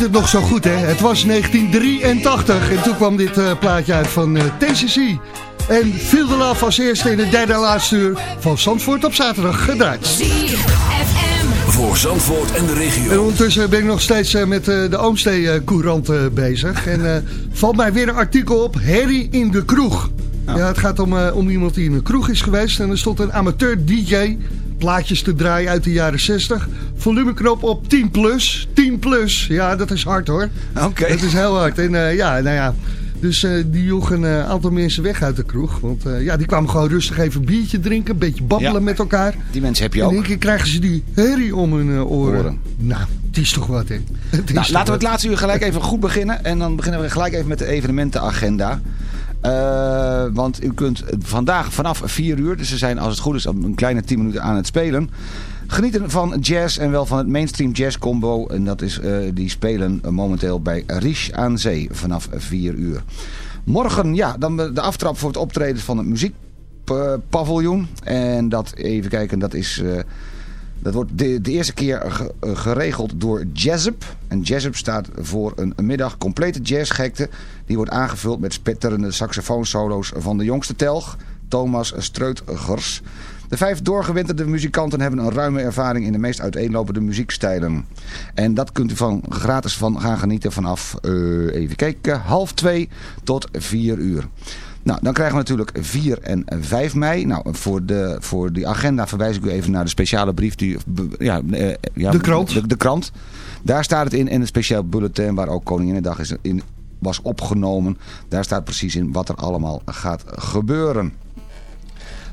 het nog zo goed, hè? Het was 1983 en toen kwam dit eh, plaatje uit van eh, uh, TCC. En viel de laf als eerste in de derde en laatste uur van Zandvoort op zaterdag gedraaid. Voor Zandvoort en de regio. En ondertussen ben ik nog steeds eh, met de Oomstee-courant bezig. En valt mij weer een artikel op, Harry in de kroeg. Ja, het gaat om, om iemand die in een kroeg is geweest en er stond een amateur DJ plaatjes te draaien uit de jaren 60. Volumeknop op 10 plus. 10 plus, ja dat is hard hoor. Oké. Dat is heel hard. En eh, ja, nou ja... Dus eh, die joeg een eh, aantal mensen weg uit de kroeg. Want ja, die kwamen gewoon rustig even een biertje drinken. Een beetje babbelen Ja. met elkaar. Die mensen heb je En in ook. één keer krijgen ze die herrie om hun oren. Oren. Nou, het is toch wat, hè? Het Nou, laten we het laatste uur gelijk even goed beginnen. En dan beginnen we gelijk even met de evenementenagenda. Want u kunt vandaag vanaf 4 uur, dus ze zijn als het goed is een kleine 10 minuten aan het spelen. Genieten van jazz en wel van het mainstream jazz combo. En dat is, eh, die spelen momenteel bij Riche aan Zee vanaf 4 uur. Morgen, ja, dan de aftrap voor het optreden van het muziekpaviljoen. En dat, even kijken, dat is... eh, dat wordt de, eerste keer ge- geregeld door Jazzup. En Jazzup staat voor een, een middag complete jazzgekte. Die wordt aangevuld met spetterende saxofoonsolo's van de jongste telg, Thomas Streutgers. De vijf doorgewinterde muzikanten hebben een ruime ervaring in de meest uiteenlopende muziekstijlen. En dat kunt u van, gratis van gaan genieten vanaf, eh, even kijken, half twee tot vier uur. Nou, dan krijgen we natuurlijk 4 en 5 mei. Nou, voor, de, voor die agenda verwijs ik u even naar de speciale brief. Die, ja, eh, ja, De krant. De, de krant. Daar staat het in. En een speciaal bulletin waar ook Koninginnedag is in, was opgenomen. Daar staat precies in wat er allemaal gaat gebeuren.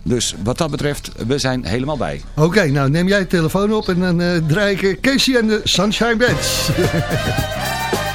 Dus wat dat betreft, we zijn helemaal bij. Oké, nou neem jij de telefoon op en dan eh, draai ik Casey en de Sunshine Bands.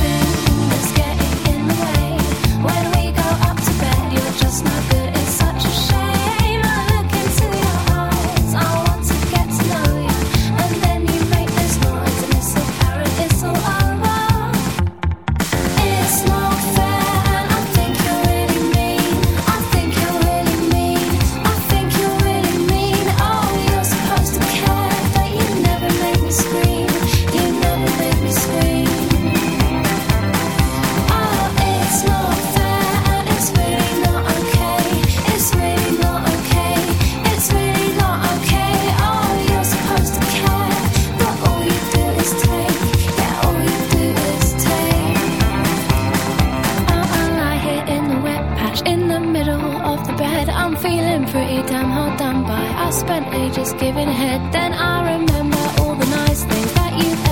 by. I spent ages giving head, then I remember all the nice things that you've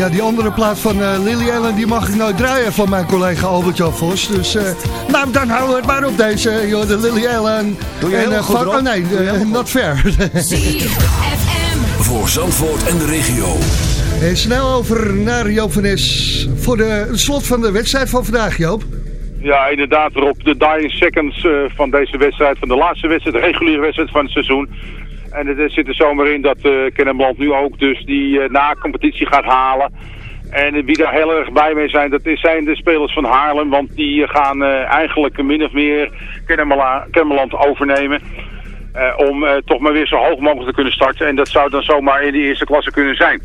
Ja, die andere plaat van eh, Lily Allen, die mag ik nou draaien van mijn collega Albert-Jan Vos. Dus, eh, nou, dan houden we het maar op deze, joh, de Lily Allen. Doe je en, heel eh, goed. Oh nee, not fair. Voor Zandvoort en de regio. en snel over naar Joop van Nes voor de het slot van de wedstrijd van vandaag, Joop. Ja, inderdaad, Rob. De dying seconds eh, van deze wedstrijd, van de laatste wedstrijd, de reguliere wedstrijd van het seizoen. En er zit er zomaar in dat Kennemerland nu ook dus die eh, na-competitie gaat halen. En wie daar heel erg bij mee zijn, dat zijn de spelers van Haarlem. Want die eh, gaan eigenlijk min of meer Kennemerla- Kennemerland overnemen. om toch maar weer zo hoog mogelijk te kunnen starten. En dat zou dan zomaar in de eerste klasse kunnen zijn.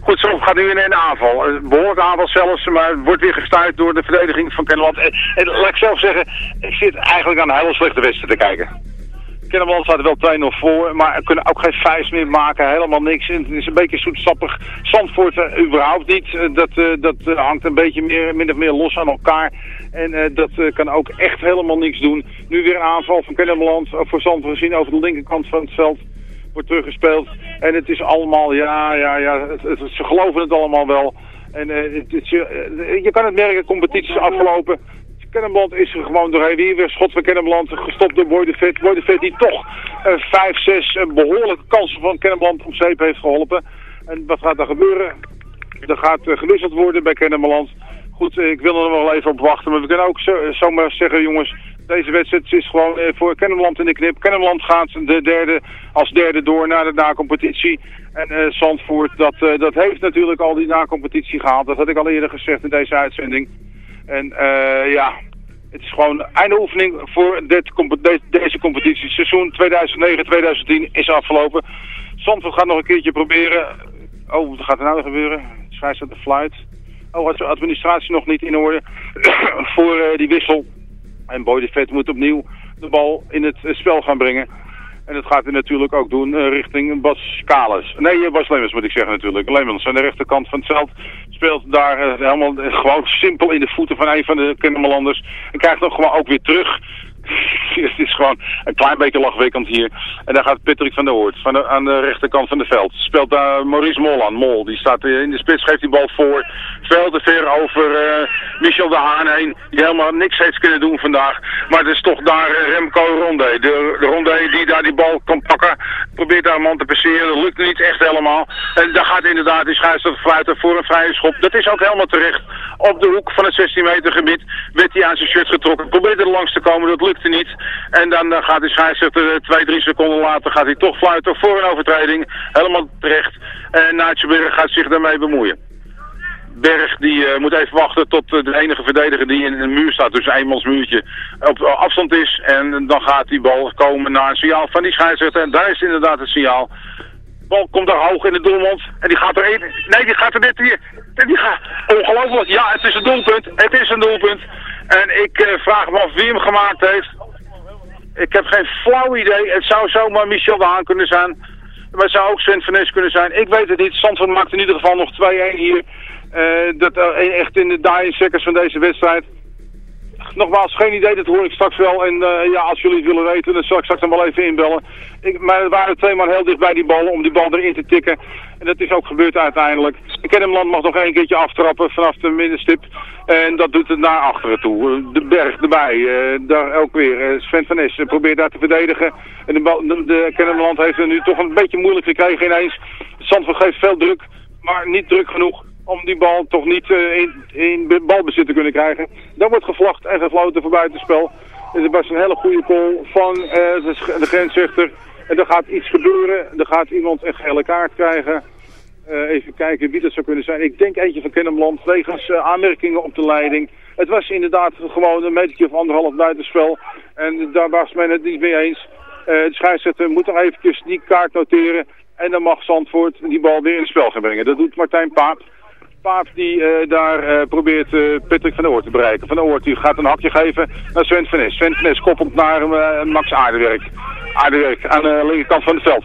Goed, zo gaat nu in een aanval. Een behoorlijke aanval zelfs, maar wordt weer gestuurd door de verdediging van Kennemerland. En, en laat ik zelf zeggen, ik zit eigenlijk aan een hele slechte wedstrijd te kijken. Kennemerland staat wel 2-0 voor, maar kunnen ook geen vijf meer maken, helemaal niks. Het is een beetje zoetsappig. Zandvoort eh, überhaupt niet. Eh, dat eh, dat hangt een beetje meer, min of meer los aan elkaar. En dat kan ook echt helemaal niks doen. Nu weer een aanval van Kennemerland, voor Zandvoort gezien over de linkerkant van het veld. Wordt teruggespeeld. En het is allemaal, ja, ja, ja, het, ze geloven het allemaal wel. En het, je, je kan het merken, competities afgelopen. Kennemerland is er gewoon doorheen. Weer weer schot van Kennemerland gestopt door Boy de die toch eh, zes eh, behoorlijke kansen van Kennemerland om zeep heeft geholpen. En wat gaat er gebeuren? Er gaat eh, gewisseld worden bij Kennemerland. Goed, eh, ik wil er nog wel even op wachten. Maar we kunnen ook zo, zomaar zeggen, jongens, deze wedstrijd is gewoon eh, voor Kennemerland in de knip. Kennemerland gaat de derde, als derde door naar de na-competitie. En eh, Zandvoort, dat, eh, dat heeft natuurlijk al die na-competitie gehaald. Dat had ik al eerder gezegd in deze uitzending. En eh, ja, het is gewoon einde oefening voor dit, de- deze competitie. Seizoen 2009-2010 is afgelopen. Zandvoort gaat nog een keertje proberen. Oh, wat gaat er nou gebeuren? scheidsrechter fluit. Oh, had zijn administratie nog niet in orde voor eh, die wissel. En Boy de Vet moet opnieuw de bal in het eh, spel gaan brengen. En dat gaat hij natuurlijk ook doen eh, richting Bas Kalis. Nee, eh, Bas Lemmens moet ik zeggen natuurlijk. Lemmens aan de rechterkant van het veld speelt daar eh, helemaal gewoon simpel in de voeten van een van de Kennemerlanders. En krijgt hem gewoon ook weer terug. Het is gewoon een klein beetje lachwekkend hier. En daar gaat Patrick van der Hoort van aan de rechterkant van het veld. Speelt daar Maurice Mol aan. Mol, die staat eh, in de spits, geeft die bal voor. Veel te ver over eh, Michel de Haan heen. Die helemaal niks heeft kunnen doen vandaag. Maar het is toch daar eh, Remco Ronde. De, de Ronde die daar die bal kan pakken. Probeert daar een man te passeren. Dat lukt niet echt helemaal. En daar gaat inderdaad die scheidsrechter fluiten voor een vrije schop. Dat is ook helemaal terecht. Op de hoek van het 16 meter gebied werd hij aan zijn shirt getrokken. Probeerde er langs te komen, dat En dan eh, gaat de scheidsrechter eh, twee, drie seconden later gaat hij toch fluiten voor een overtreding. Helemaal terecht. En Naatjeberg gaat zich daarmee bemoeien. Berg die eh, moet even wachten tot de enige verdediger die in een muur staat, dus een eenmansmuurtje, op afstand is. En dan gaat die bal komen naar een signaal van die scheidsrechter. En daar is inderdaad het signaal. De bal komt daar hoog in de doelmond. En die gaat er in. Nee, die gaat er net hier. Die gaat. Ongelooflijk. Ja, het is een doelpunt. Het is een doelpunt. En ik eh, vraag me af wie hem gemaakt heeft. Ik heb geen flauw idee. Het zou zomaar Michel de Haan kunnen zijn. Maar het zou ook Sven van Nes kunnen zijn. Ik weet het niet. Zandvoort maakt in ieder geval nog 2-1 hier. Eh, dat eh, echt in de dying seconds van deze wedstrijd. Nogmaals, geen idee, dat hoor ik straks wel. En ja, als jullie het willen weten, dan zal ik straks dan wel even inbellen. Ik, maar er waren twee man heel dicht bij die bal om die bal erin te tikken. En dat is ook gebeurd uiteindelijk. De Kennemerland mag nog één keertje aftrappen vanaf de middenstip. En dat doet het naar achteren toe. De berg erbij, eh, daar ook weer. Eh, Sven van eh, probeert daar te verdedigen. En de, de, heeft het nu toch een beetje moeilijk gekregen ineens. Zandvoort geeft veel druk, maar niet druk genoeg om die bal toch niet eh, in, balbezit te kunnen krijgen. Dan wordt gevlacht en gefloten voor buitenspel. Dus het was een hele goede call van de grensrechter. En er gaat iets gebeuren. Er gaat iemand een gele kaart krijgen. Eh, even kijken wie dat zou kunnen zijn. Ik denk eentje van Kennemerland. Wegens eh, aanmerkingen op de leiding. Het was inderdaad gewoon een metertje of anderhalf buitenspel. En daar was men het niet mee eens. Eh, de scheidsrechter moet nog eventjes die kaart noteren. En dan mag Zandvoort die bal weer in het spel gaan brengen. Dat doet Martijn Paap. Paap die daar probeert Patrick van der Oort te bereiken. Van der Oort die gaat een hakje geven naar Sven van. Sven van koppelt naar Max Aardewerk. Aardewerk aan de linkerkant van het veld.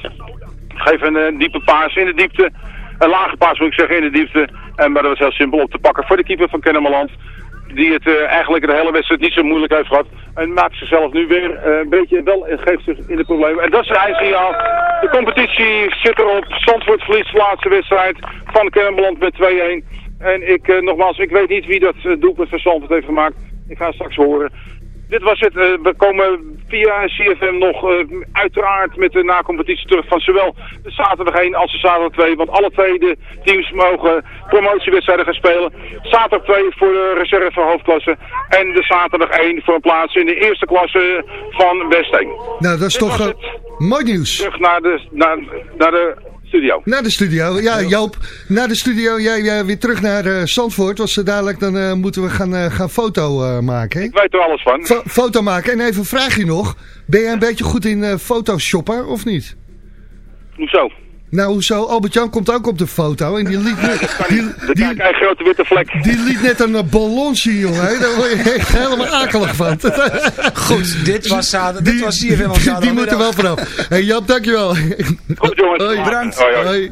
Geef een eh, diepe paas in de diepte. Een lage paas moet ik zeggen in de diepte. En, maar dat was heel simpel op te pakken voor de keeper van Kennemerland. Die het eh, eigenlijk de hele wedstrijd niet zo moeilijk heeft gehad. En maakt zichzelf nu weer eh, een beetje wel en geeft zich in de problemen. En dat is het eindsignaal. De competitie zit erop. Zandvoort verliest de laatste wedstrijd van Kennemerland met 2-1. En ik, nogmaals, ik weet niet wie dat doelpunt van Zandvoort heeft gemaakt. Ik ga straks horen. Dit was het. Eh, we komen via CFM nog eh, uiteraard met de nacompetitie terug van zowel de zaterdag 1 als de zaterdag 2. Want alle twee de teams mogen promotiewedstrijden gaan spelen. Zaterdag 2 voor de reserve hoofdklasse. En de zaterdag 1 voor een plaats in de eerste klasse van Westeen. Nou, dat is Dit toch eh, mooi nieuws. Terug naar de, naar, naar de studio. Naar de studio. Ja, Joop, naar de studio. Jij jij weer terug naar eh, Zandvoort. Want zo dadelijk dan eh, moeten we gaan, eh, gaan foto eh, maken. hè? Ik weet er alles van. Fo- foto maken. En even een vraagje nog. Ben jij een beetje goed in eh photoshoppen of niet? Hoezo? Nou, hoezo? Albert-Jan komt ook op de foto. En die liet, net- die, die, een grote witte vlek. die liet net een ballon zien, jongen. hè. Daar word je echt helemaal akelig van. Goed, dit was, zaterdag, dit was op die, zaterdag. die moeten wel vanaf. Hey Jap, dankjewel. Goed jongens. Hoi. Bedankt. Hoi, hoi. Hoi.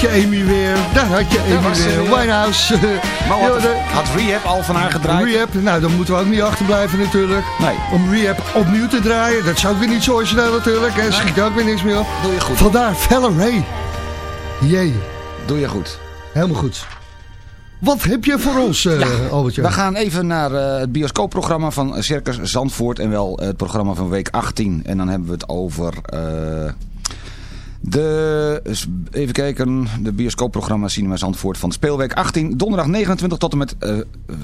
had je Amy weer. Daar had je Amy weer. weer. Winehouse. Maar Ja, had, had Rehab al van haar gedraaid? Rehab, nou dan moeten we ook niet achterblijven natuurlijk. Nee. Om Rehab opnieuw te draaien, dat zou ook weer niet zo origineel natuurlijk. En schiet ook weer niks meer op. Doe je goed. Vandaar Valerie. Jee, Doe je goed. helemaal goed. Wat heb je voor ons, eh Albertje? We gaan even naar eh, het bioscoopprogramma van Circus Zandvoort. En wel het programma van week 18. En dan hebben we het over... eh, de, even kijken, de bioscoopprogramma Cinema Zandvoort van Speelweek 18. Donderdag 29 tot en met eh,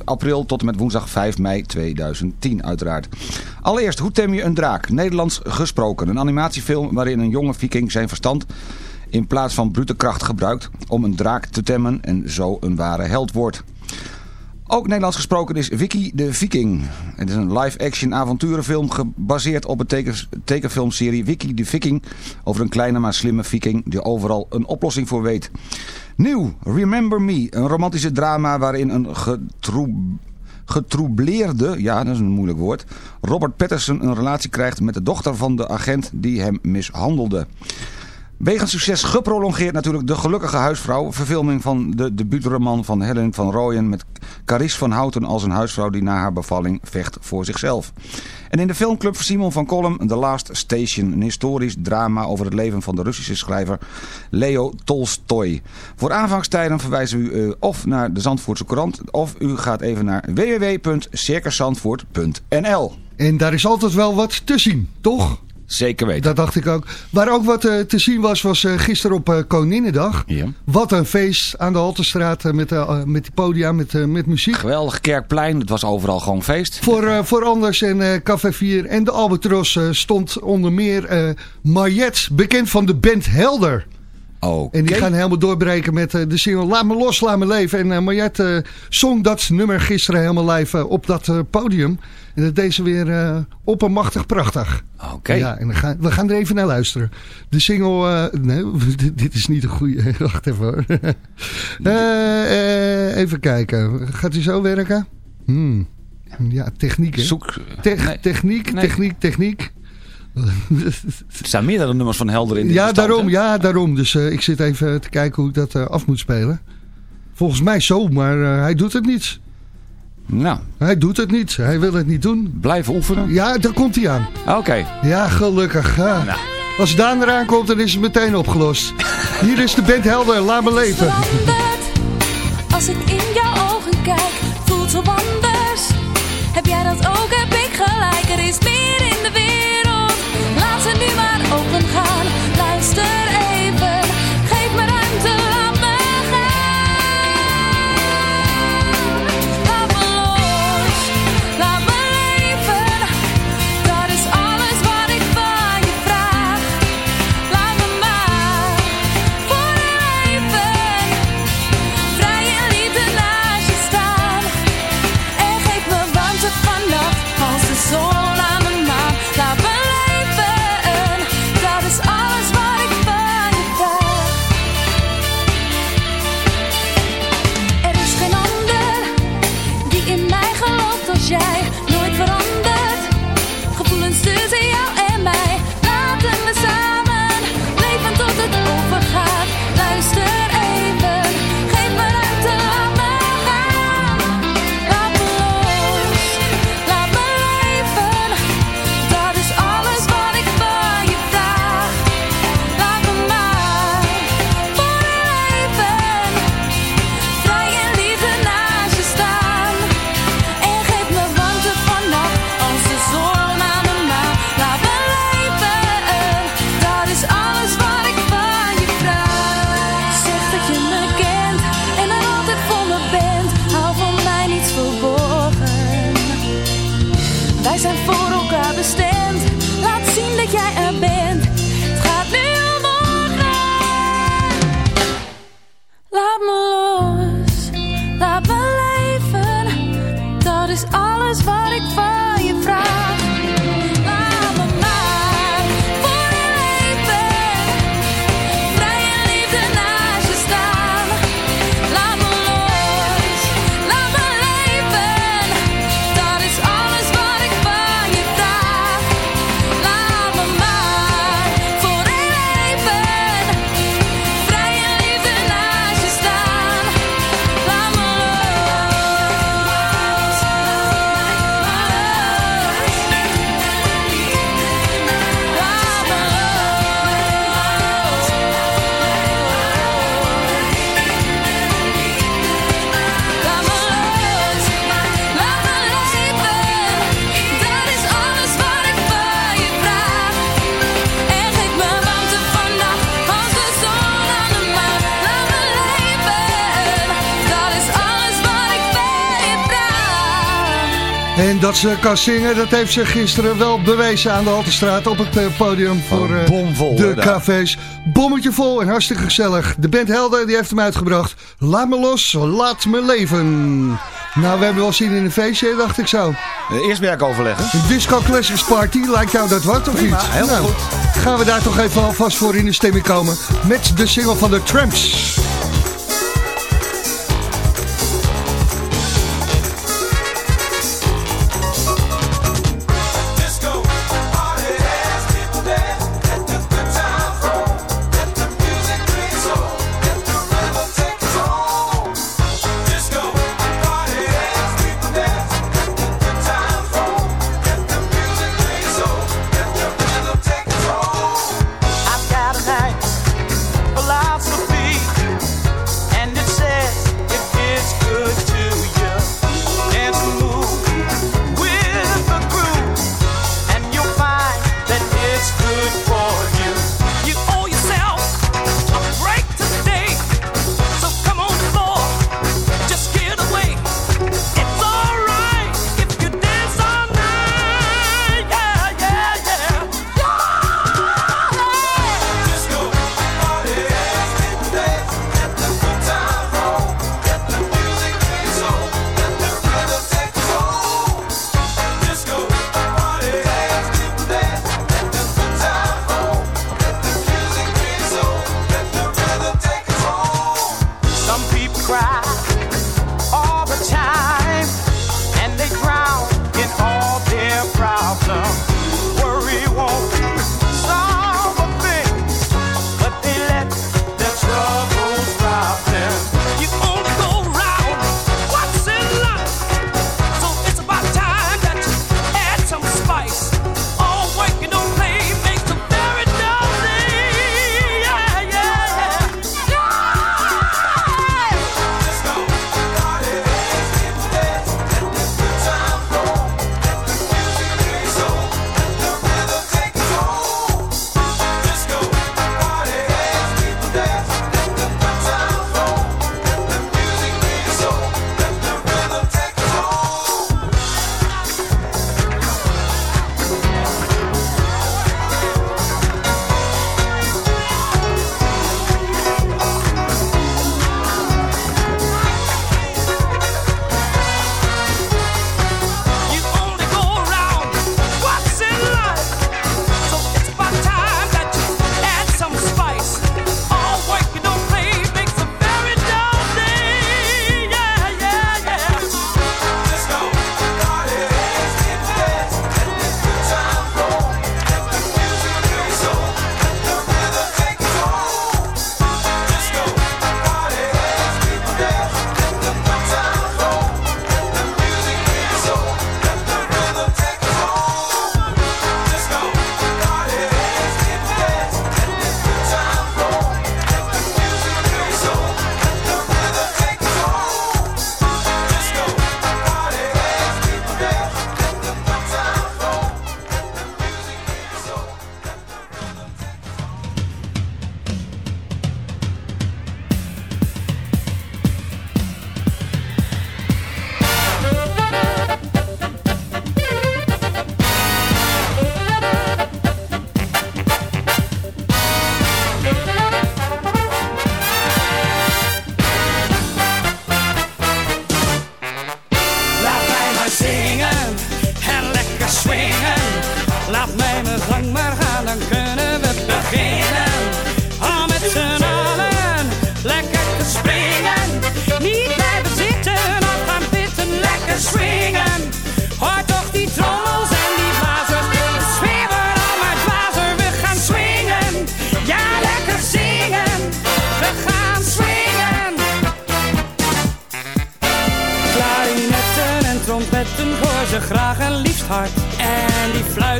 april tot en met woensdag 5 mei 2010 uiteraard. Allereerst, hoe tem je een draak? Nederlands gesproken. Een animatiefilm waarin een jonge viking zijn verstand in plaats van brute kracht gebruikt om een draak te temmen en zo een ware held wordt. Ook Nederlands gesproken is Vicky de Viking. Het is een live-action avonturenfilm gebaseerd op de teken- tekenfilmserie Vicky de Viking... over een kleine maar slimme viking die overal een oplossing voor weet. Nieuw, Remember Me, een romantische drama waarin een getroe- getroubleerde, ja dat is een moeilijk woord, Robert Patterson een relatie krijgt met de dochter van de agent die hem mishandelde. Wegens succes geprolongeerd natuurlijk De Gelukkige Huisvrouw. Verfilming van de debuutroman van Helen van Rooyen met Carice van Houten als een huisvrouw die na haar bevalling vecht voor zichzelf. En in de filmclub Simon van Kolm The Last Station. Een historisch drama over het leven van de Russische schrijver Leo Tolstoy. Voor aanvangstijden verwijzen we u eh, of naar de Zandvoortse krant of u gaat even naar www.circuszandvoort.nl En daar is altijd wel wat te zien, toch? Zeker weten. Dat dacht ik ook. Waar ook wat eh, te zien was, was eh, gisteren op uh, Koninginnedag. Ja. Wat een feest aan de Haltestraat eh, met, met die podia, met, met muziek. Geweldig Kerkplein, het was overal gewoon feest. Voor, voor Anders en Café 4 en de Albatros stond onder meer Mariette, bekend van de band Helder. En die gaan helemaal doorbreken met eh, de single Laat me los, laat me leven. En eh, Mariette eh, zong dat nummer gisteren helemaal live op dat podium. En dat deed ze weer oppermachtig prachtig. Oké. Ja, en dan gaan, we gaan er even naar luisteren. De single... nee, dit, is niet een goede... Wacht even hoor. Even kijken. Gaat hij zo werken? Hmm. Ja, techniek hè? Zoek. Nee. Techniek, Nee. techniek, techniek. Er staan meerdere nummers van Helder in dit Ja, bestand, daarom, hè? ja, daarom. Dus eh, ik zit even te kijken hoe ik dat eh, af moet spelen. Volgens mij zo, maar eh, hij doet het niet. Nou, Hij doet het niet. Hij wil het niet doen. blijven oefenen. Ja, daar komt hij aan. Oké. Ja, gelukkig. Ja. Nou. Als Daan eraan komt, dan is het meteen opgelost. Hier is de band Helder. Laat me leven. Als ik in jouw dat ze kan zingen, dat heeft ze gisteren wel bewezen aan de Haltestraat op het eh, podium voor eh, bomvol, de cafés. Bommetje vol en hartstikke gezellig. De band Helder die heeft hem uitgebracht. Laat me los, laat me leven. Nou, we hebben wel zin in een feestje, dacht ik zo. Eh, Eerst werk overleggen. Een Disco Classics Party, lijkt jou dat wat of Prima, niet? heel goed. Gaan we daar toch even alvast voor in de stemming komen. Met de single van de Tramps.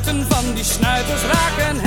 Van die snuiters raken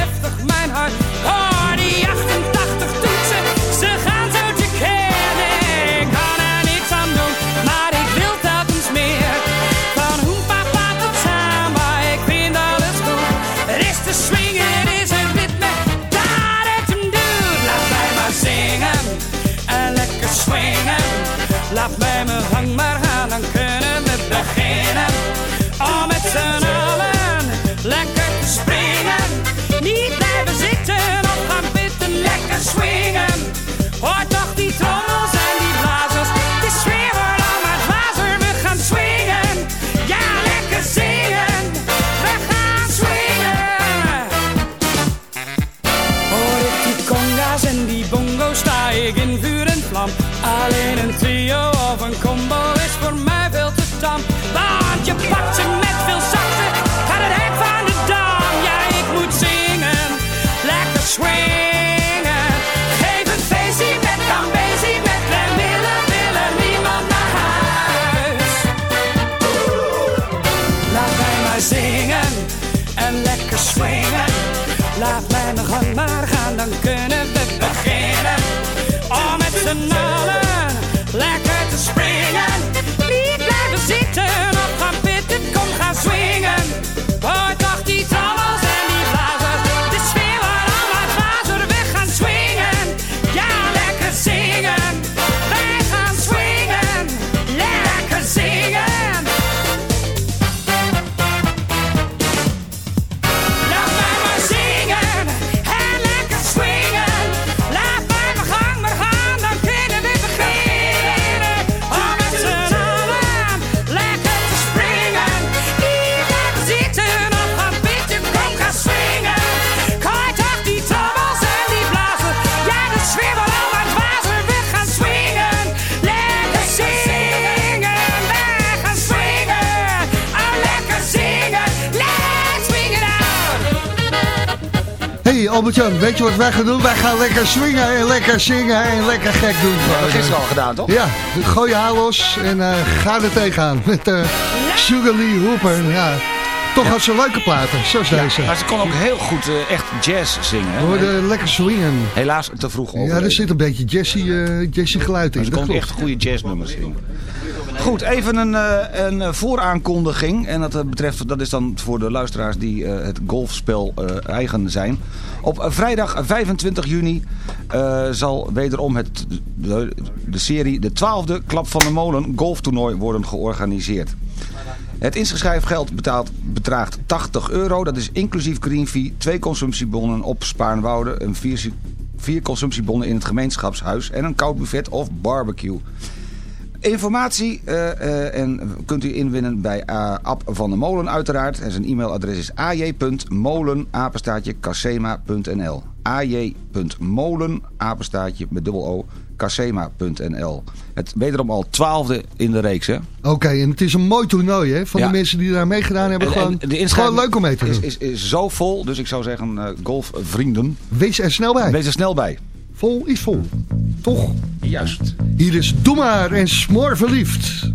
Laat mij mijn gang maar gaan, dan kunnen we beginnen. Om met z'n allen lekker te springen. Niet blijven zitten of gaan pitten, kom gaan swingen. Albert-Jan, weet je wat wij gaan doen? Wij gaan lekker swingen en lekker zingen en lekker gek doen. Dat hebben we gisteren al gedaan, toch? Ja, gooi je haar los en eh, ga er tegenaan met uh, Sugar Lee Hooper. Ja, toch had ze leuke platen, zoals deze. Maar ze kon ook heel goed eh, echt jazz zingen. hè? We worden lekker swingen. Helaas te vroeg Ja, overleden. er zit een beetje eh, Jesse geluid in. Maar ze kon klopt. echt goede jazznummers zingen. Goed, even een, eh, een eh, vooraankondiging. En dat eh, betreft, dat is dan voor de luisteraars die het golfspel eigen zijn. Op vrijdag 25 juni zal wederom het, de, serie De Twaalfde Klap van de Molen golftoernooi worden georganiseerd. Het inschrijfgeld betaalt, bedraagt 80 euro. Dat is inclusief green fee, twee consumptiebonnen op Spaarnwoude... en vier, vier consumptiebonnen in het gemeenschapshuis... en een koud buffet of barbecue. Informatie eh, eh, en kunt u inwinnen bij uh, Ab van de Molen uiteraard. En zijn e-mailadres is aj.molen-casema.nl aj.molen met dubbel o casema.nl Het wederom al twaalfde in de reeks, hè? Oké, en het is een mooi toernooi hè, van Ja. de mensen die daar meegedaan hebben. En- en gewoon, de gewoon leuk om mee te doen. is, is, is zo vol, dus ik zou zeggen, eh, golfvrienden, Wees er snel bij. wees er snel bij. Vol is vol. Toch? Juist. Hier is Doe maar en Smoor verliefd.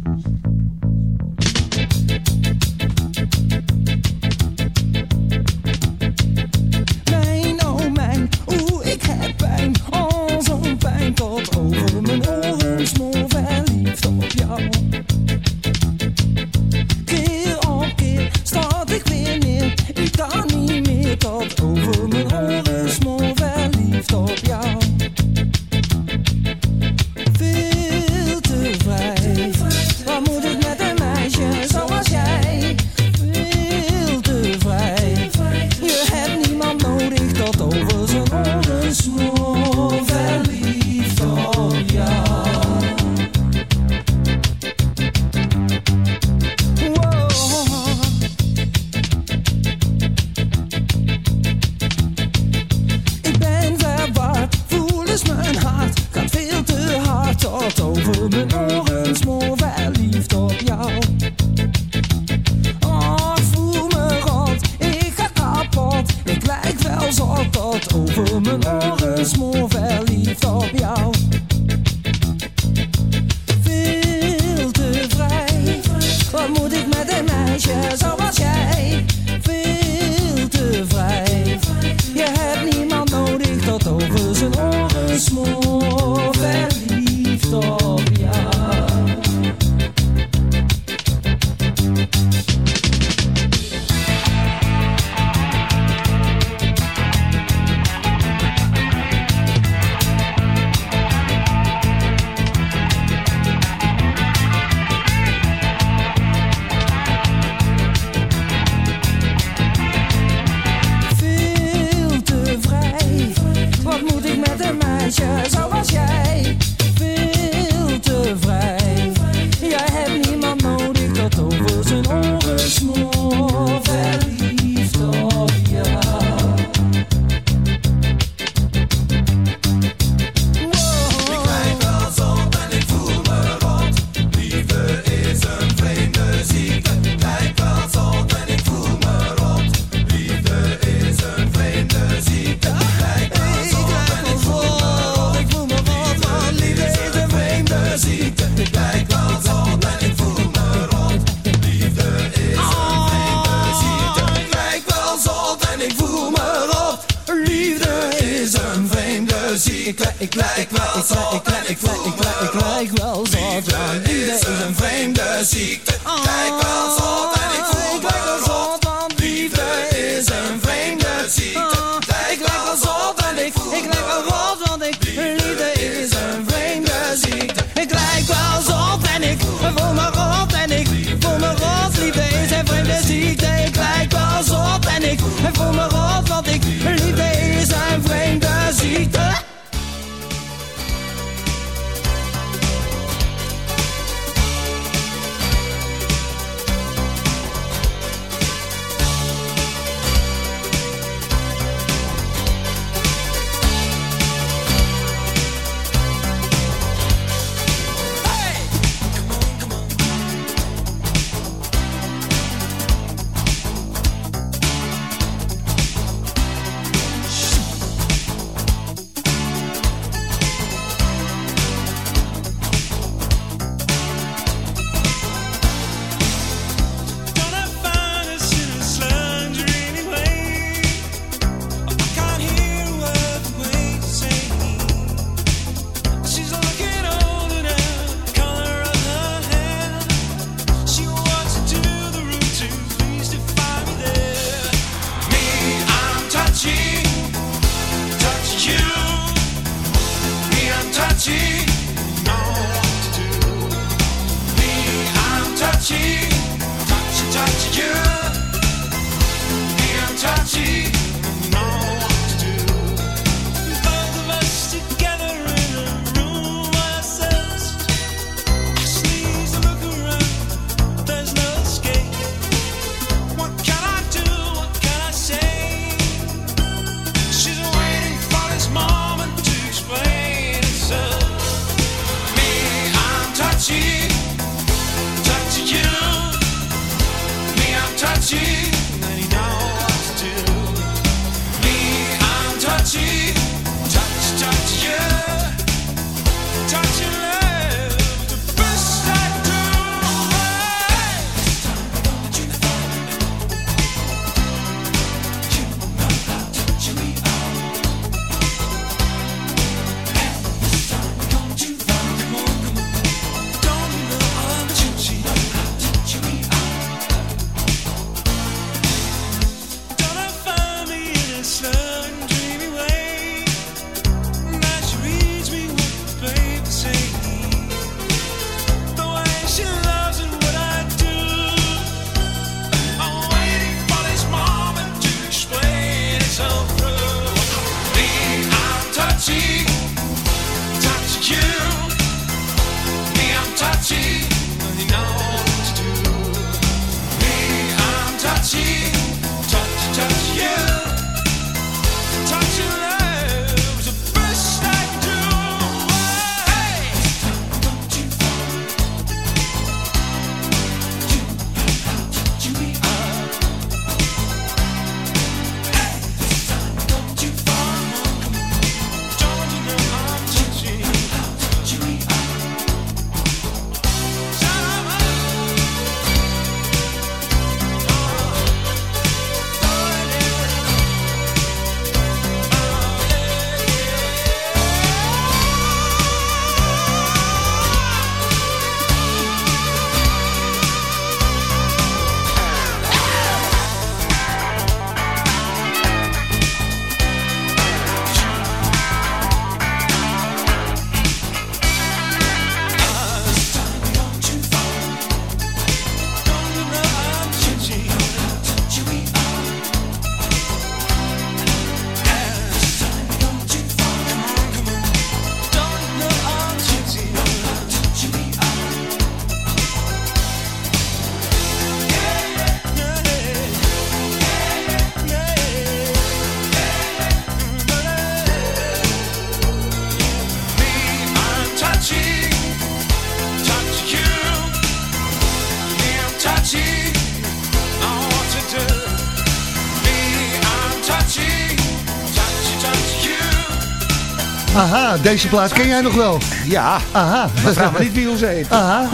Deze plaats ken jij nog wel? Ja. Aha. Maar vraag me niet wie ons. Aha.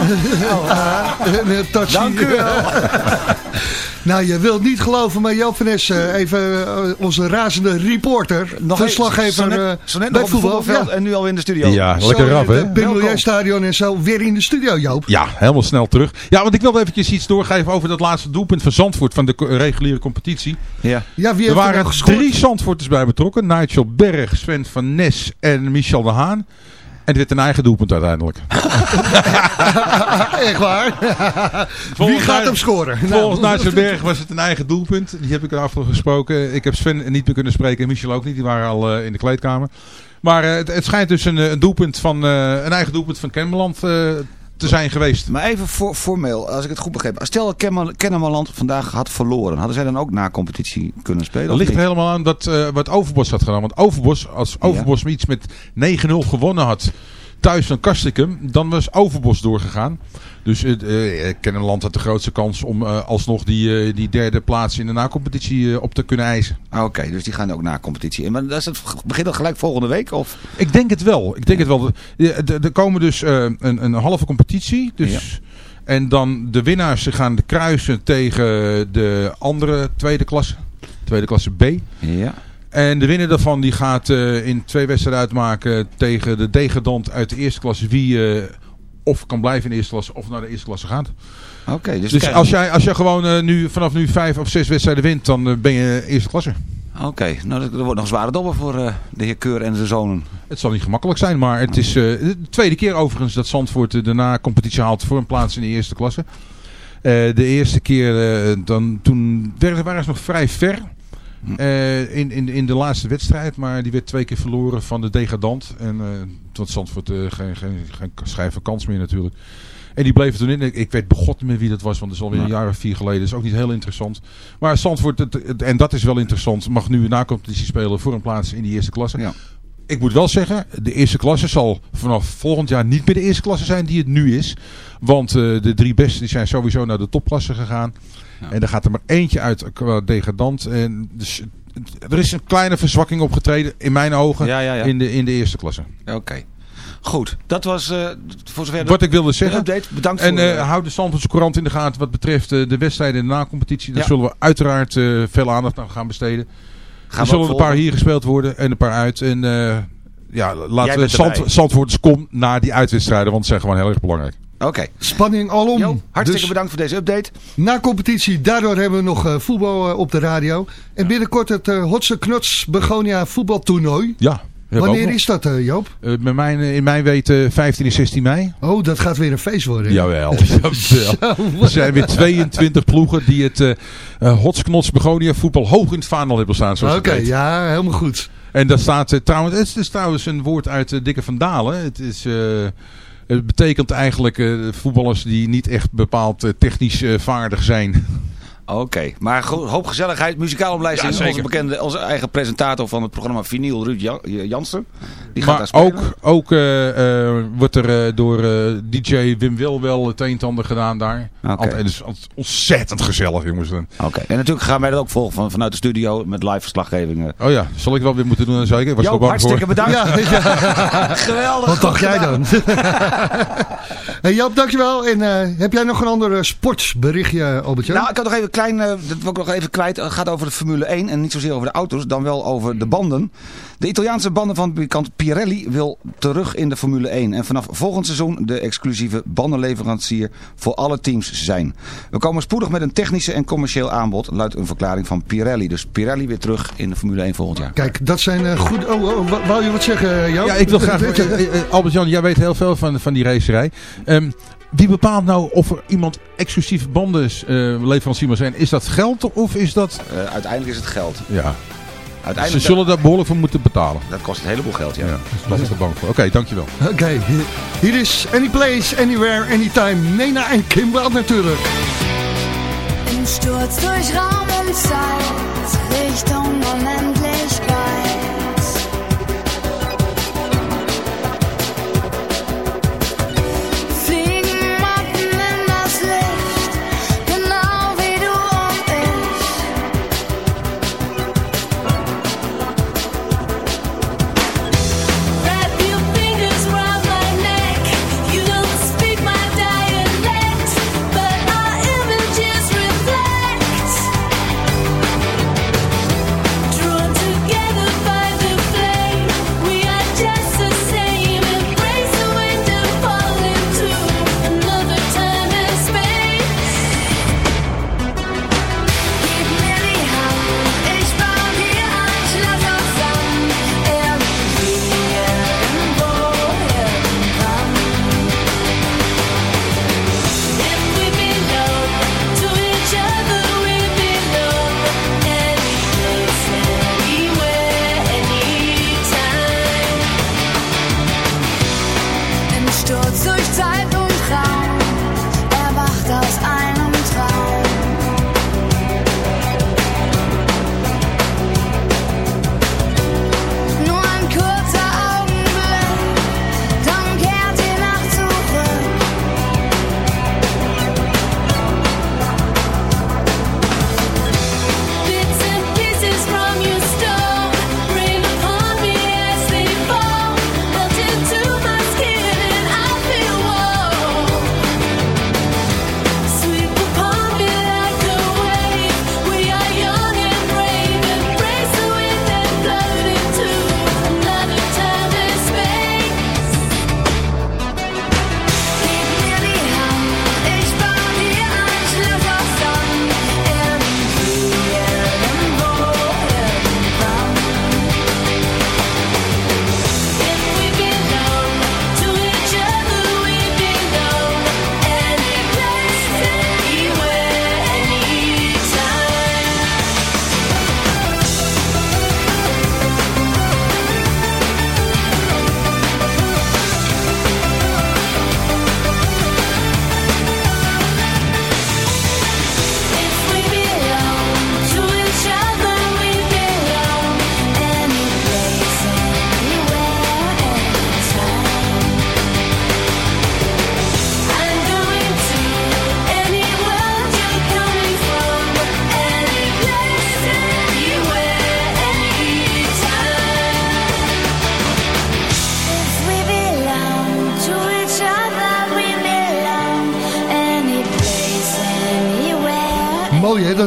Oh, aha. Dank u wel. Nou, je wilt niet geloven, maar Joop van eh, even eh, onze razende reporter, Nog verslaggever Zo net, eh, zo net bij nog op het voetbal. voetbalveld en nu al in de studio. Ja, lekker rap, hè? Milieustadion en zo, weer in de studio, Joop. Ja, helemaal snel terug. Ja, want ik wilde eventjes iets doorgeven over dat laatste doelpunt van Zandvoort van de co- reguliere competitie. Ja. Ja, wie Er heeft er nou waren gescoord? drie Zandvoorters bij betrokken. Nigel Berg, Sven van Nes en Michel de Haan. En het werd een eigen doelpunt uiteindelijk. Echt waar? wie gaat hem scoren? Volgens Nou, Nigel Berg was het een eigen doelpunt. Die heb ik erover gesproken. Ik heb Sven niet meer kunnen spreken en Michel ook niet. Die waren al eh, in de kleedkamer. Maar eh, het, het schijnt dus een, eh, een, doelpunt van, eh, een eigen doelpunt van Kennemerland eh, te zijn geweest. Maar even voor, formeel, als ik het goed begreep. Stel dat Kennemer- Kennemerland vandaag had verloren. Hadden zij dan ook na competitie kunnen spelen? Dat ligt er helemaal aan dat, eh, wat Overbos had gedaan. Want Overbos, als Overbos iets met 9-0 gewonnen had thuis van Kastrikum, dan was Overbos doorgegaan. Dus eh eh, Kennemerland had de grootste kans om eh, alsnog die, die derde plaats in de nacompetitie op te kunnen eisen. Ah, Oké, dus die gaan ook na competitie in. Maar dat is het, begint dat gelijk volgende week? Of? Ik denk het wel. Ik denk het wel. Ja, Er komen dus een, een halve competitie. Dus, En dan de winnaars ze gaan kruisen tegen de andere tweede klasse. Tweede klasse B. Ja. En de winnaar daarvan die gaat eh, in twee wedstrijden uitmaken tegen de degradant uit de eerste klasse. Wie eh, of kan blijven in de eerste klasse of naar de eerste klasse gaat. Oké, dus, Dus als jij, als jij gewoon eh, nu, vanaf nu vijf of zes wedstrijden wint, dan ben je eerste klasse. Oké, nou dat, dat wordt nog een zware dobber voor de heer Keur en zijn zonen. Het zal niet gemakkelijk zijn, maar het is de tweede keer overigens dat Zandvoort eh, daarna competitie haalt voor een plaats in de eerste klasse. De eerste keer, dan, toen waren ze nog vrij ver eh, in, in, in de laatste wedstrijd, maar die werd twee keer verloren van de degradant. En eh toen had Zandvoort eh, geen, geen, geen kans meer natuurlijk. En die bleven toen in. Ik- weet begot niet meer wie dat was, want dat is alweer een jaar of vier geleden. Dat is ook niet heel interessant. Maar Zandvoort, het, het- en dat is wel interessant, mag nu na competitie spelen voor een plaats in die eerste klasse. Ja. Ik moet wel zeggen, de eerste klasse zal vanaf volgend jaar niet meer de eerste klasse zijn die het nu is. Want eh, de drie beste die zijn sowieso naar de topklasse gegaan. En er gaat er maar eentje uit qua degradant. En dus, er is een kleine verzwakking opgetreden, in mijn ogen, Ja, ja, ja. In, de, in de eerste klasse. Oké. Goed, dat was eh, voor zover Wat ik wilde de zeggen. update. Bedankt En voor... eh eh, houd de Zandvoortse Courant in de gaten wat betreft eh, de wedstrijden in de nacompetitie. Daar zullen we uiteraard eh, veel aandacht aan gaan besteden. gaan er zullen een paar hier gespeeld worden en een paar uit. En eh, ja, laten we Zand. Zandvoorters kom naar die uitwedstrijden, want ze zijn gewoon heel erg belangrijk. Oké. Spanning alom. Jo, hartstikke Dus bedankt voor deze update. Na competitie, daardoor hebben we nog eh, voetbal eh, op de radio. En binnenkort het eh Hotse Knots Begonia voetbaltoernooi. Ja. Wanneer is dat, eh, Joop? Eh, met mijn, in mijn weten 15 en 16 mei. Oh, dat gaat weer een feest worden. Jawel. jawel. Er zijn weer 22 ploegen die het eh eh, Hotsknots Begonia voetbal hoog in het vaandel hebben staan. Oké, ja, helemaal goed. En dat staat trouwens, het is, het is trouwens een woord uit Dikke van Dalen. Het, is, eh, het betekent eigenlijk eh, voetballers die niet echt bepaald eh, technisch eh, vaardig zijn. Oké, maar hoop gezelligheid, muzikale omlijsting. Ja, onze bekende, onze eigen presentator van het programma Vinyl, Ruud Jan- Jansen. Die gaat daar maar spelen. ook, ook eh, eh, wordt er eh, door eh, DJ Wim Wil wel het een en ander gedaan daar. Oké. Altijd, het is altijd ontzettend gezellig jongens. Oké, en natuurlijk gaan wij dat ook volgen van, vanuit de studio met live verslaggevingen. Oh ja, zal ik wel weer moeten doen dan zeker? Ik was Jo, wel bang voor. hartstikke bedankt. Ja, ja. Geweldig. Wat dacht jij dan? hey Joop, dankjewel. En eh, heb jij nog een ander sportsberichtje, Albertje? Nou, ik had nog even klein, eh, dat wil ik nog even kwijt. Het gaat over de Formule 1 en niet zozeer over de auto's, dan wel over de banden. De Italiaanse banden van fabrikant Pirelli wil terug in de Formule 1. En vanaf volgend seizoen de exclusieve bandenleverancier voor alle teams zijn. We komen spoedig met een technische en commercieel aanbod, luidt een verklaring van Pirelli. Dus Pirelli weer terug in de Formule 1 volgend jaar. Kijk, dat zijn eh, goed. Oh, oh, wou je wat zeggen, Joop? Ja, ik wil graag... eh, eh, Albert-Jan, jij weet heel veel van, van die racerij. Ehm, wie bepaalt nou of er iemand exclusief bandenleverancier mag zijn? Is dat geld of is dat... Eh, uiteindelijk is het geld. Ja, ze Uiteindelijk zullen daar behoorlijk voor moeten betalen. dat kost een heleboel geld, ja. Was ik er bang voor. Oké, dankjewel. Oké, hier- hier is Any Place, Anywhere, Anytime. Nena en Kim wel natuurlijk. Im Sturz durch Raum und Zeit, Richtung Unendlichkeit.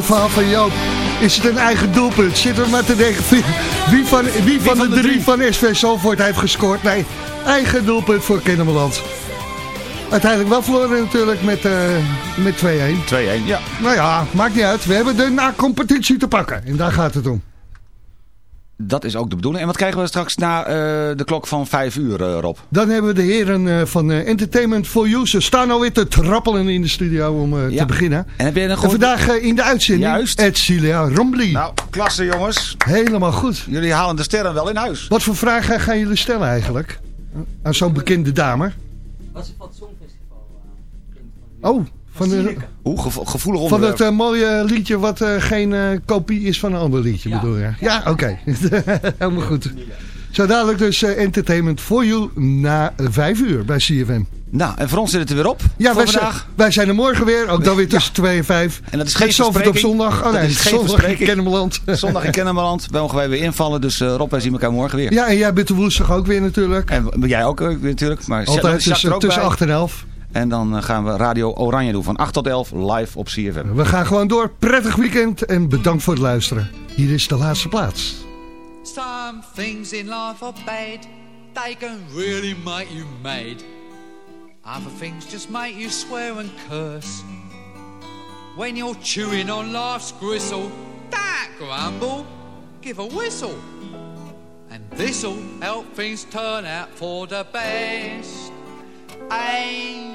Verhaal van Joop. Is het een eigen doelpunt? Zitten we maar te denken, wie, wie van, wie van, de, drie van SV Zalvoort heeft gescoord? Nee, eigen doelpunt voor Kennemerland. Uiteindelijk wel verloren natuurlijk met, eh, met 2-1. 2-1, ja. Nou ja, maakt niet uit. We hebben de na-competitie te pakken. En daar gaat het om. Dat is ook de bedoeling. En wat krijgen we straks na eh, de klok van 5 uur, eh, Rob? Dan hebben we de heren eh, van eh, Entertainment for You. Ze staan alweer te trappelen in de studio om eh, Ja. te beginnen. En heb je een En goed... vandaag in de uitzending Juist. Ed Cilia Rombly. Nou, klasse jongens. Helemaal goed. Jullie halen de sterren wel in huis. Wat voor vragen gaan jullie stellen eigenlijk? Aan zo'n bekende dame. Wat is van het Songfestival? Oh, van, de, Hoe gevo- gevoelig van onderwerp. het eh, mooie liedje wat eh, geen eh, kopie is van een ander liedje Ja. bedoel je? Ja, oké. Helemaal goed. Zo dadelijk dus eh, Entertainment for You na vijf uur bij CFM. Nou, en voor ons zit het er weer op. Ja, voor wij zijn, vandaag. wij zijn er morgen weer. Ook dan weer tussen 2 en 5. En dat is geen Zalvoort op zondag. Oh Dat nee, is geen zondag in. Kennemerland. Zondag in Kennemerland. Mogen wij weer invallen. Dus eh, Rob, wij zien elkaar morgen weer. Ja, en jij bent de woensdag ook weer natuurlijk. En jij ook eh, natuurlijk. Maar Altijd Jacques tussen, ook tussen bij. 8 en 11. En dan eh, gaan we Radio Oranje doen. Van 8 tot 11 live op CFM. We gaan gewoon door. Prettig weekend en bedankt voor het luisteren. Hier is de laatste plaats. Some things in life are bad. They can really make you mad. Other things just make you swear and curse. When you're chewing on life's gristle, that grumble, give a whistle. And this'll help things turn out for the best. And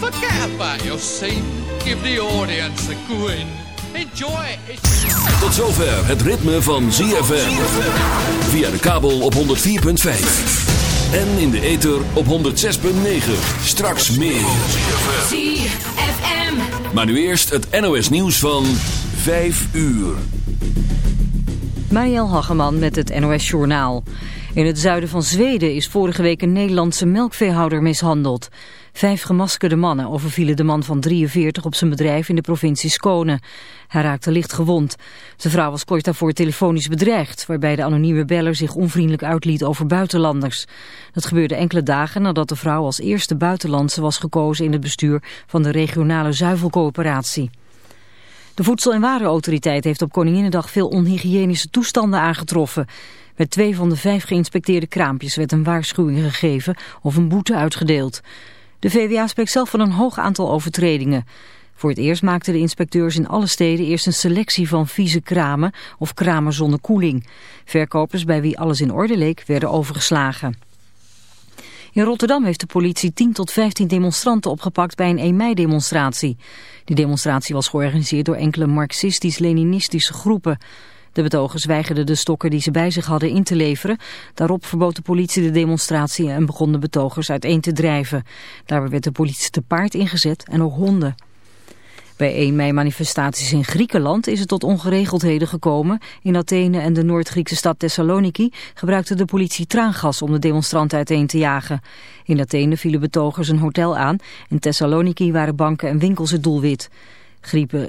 Forget about your scene, give the audience a grin. Enjoy it. Tot zover het ritme van ZFM. Via de kabel op 104.5. En in de ether op 106.9. Straks meer. ZFM. Maar nu eerst het NOS nieuws van 5 uur. Marielle Hageman met het NOS Journaal. In het zuiden van Zweden is vorige week een Nederlandse melkveehouder mishandeld. Vijf gemaskerde mannen overvielen de man van 43 op zijn bedrijf in de provincie Skåne. Hij raakte licht gewond. Zijn vrouw was kort daarvoor telefonisch bedreigd... waarbij de anonieme beller zich onvriendelijk uitliet over buitenlanders. Dat gebeurde enkele dagen nadat de vrouw als eerste buitenlandse was gekozen... in het bestuur van de regionale zuivelcoöperatie. De Voedsel- en Warenautoriteit heeft op Koninginnedag veel onhygiënische toestanden aangetroffen. Bij twee van de vijf geïnspecteerde kraampjes werd een waarschuwing gegeven of een boete uitgedeeld. De VWA spreekt zelf van een hoog aantal overtredingen. Voor het eerst maakten de inspecteurs in alle steden eerst een selectie van vieze kramen of kramen zonder koeling. Verkopers bij wie alles in orde leek werden overgeslagen. In Rotterdam heeft de politie 10 tot 15 demonstranten opgepakt bij een 1 mei-demonstratie. Die demonstratie was georganiseerd door enkele marxistisch-leninistische groepen. De betogers weigerden de stokken die ze bij zich hadden in te leveren. Daarop verbood de politie de demonstratie en begon de betogers uiteen te drijven. Daarbij werd de politie te paard ingezet en ook honden. Bij 1 mei-manifestaties in Griekenland is het tot ongeregeldheden gekomen. In Athene en de Noord-Griekse stad Thessaloniki gebruikte de politie traangas om de demonstranten uiteen te jagen. In Athene vielen betogers een hotel aan. In Thessaloniki waren banken en winkels het doelwit.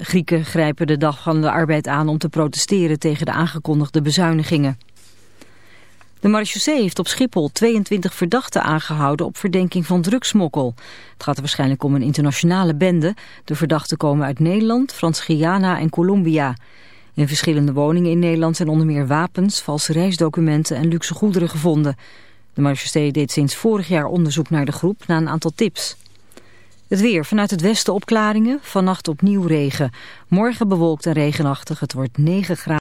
Grieken grijpen de dag van de arbeid aan om te protesteren tegen de aangekondigde bezuinigingen. De marechaussee heeft op Schiphol 22 verdachten aangehouden op verdenking van drugsmokkel. Het gaat er waarschijnlijk om een internationale bende. De verdachten komen uit Nederland, Frans-Guyana en Colombia. In verschillende woningen in Nederland zijn onder meer wapens, valse reisdocumenten en luxe goederen gevonden. De marechaussee deed sinds vorig jaar onderzoek naar de groep na een aantal tips. Het weer. Vanuit het westen opklaringen. Vannacht opnieuw regen. Morgen bewolkt en regenachtig. Het wordt 9 graden.